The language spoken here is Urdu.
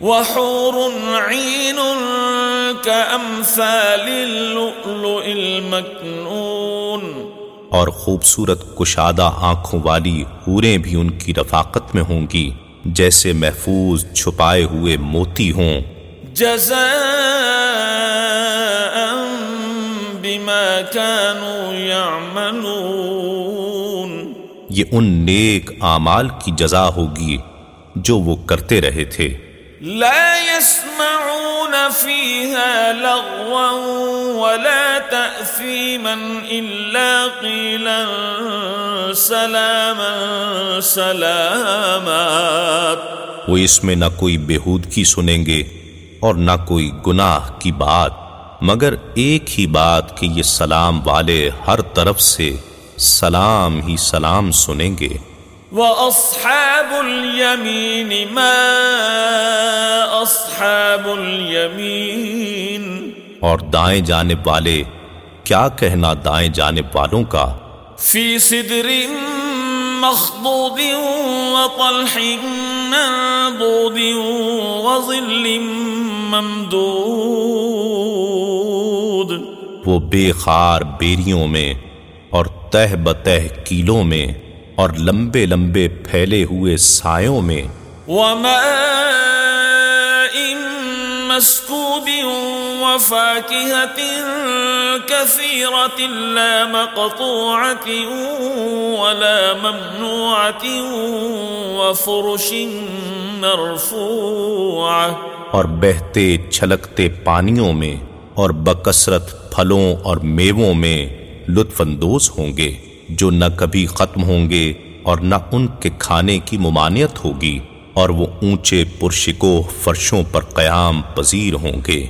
وحور عين كأمثال اللؤلؤ المكنون. اور خوبصورت کشادہ آنکھوں والی حوریں بھی ان کی رفاقت میں ہوں گی جیسے محفوظ چھپائے ہوئے موتی ہوں۔ جزاء بما كانوا يعملون۔ یہ ان نیک اعمال کی جزا ہوگی جو وہ کرتے رہے تھے۔ لا يسمعون فيها لغوا ولا تأثيما إلا قيلا سلاما سلاما. وہ اس میں نہ کوئی بےحودگی سنیں گے اور نہ کوئی گناہ کی بات مگر ایک ہی بات کہ یہ سلام والے ہر طرف سے سلام ہی سلام سنیں گے۔ وَأَصْحَابُ الْيَمِينِ مَا الْيَمِينِ. اور دائیں جانب والے کیا کہنا دائیں جانب والوں کا؟ فی صدر مخضود وطلح منضود وظل ممدود. وہ بے خار بیریوں میں اور تہ بتہ کیلوں میں اور لمبے لمبے پھیلے ہوئے سایوں میں۔ مسكوب وفاكهة كثيرة لا مقطوعة ولا ممنوعة وفرش مرفوعة. اور بہتے چھلکتے پانیوں میں اور بکثرت پھلوں اور میووں میں لطف اندوز ہوں گے، جو نہ کبھی ختم ہوں گے اور نہ ان کے کھانے کی ممانعت ہوگی۔ اور وہ اونچے پرشکو فرشوں پر قیام پذیر ہوں گے۔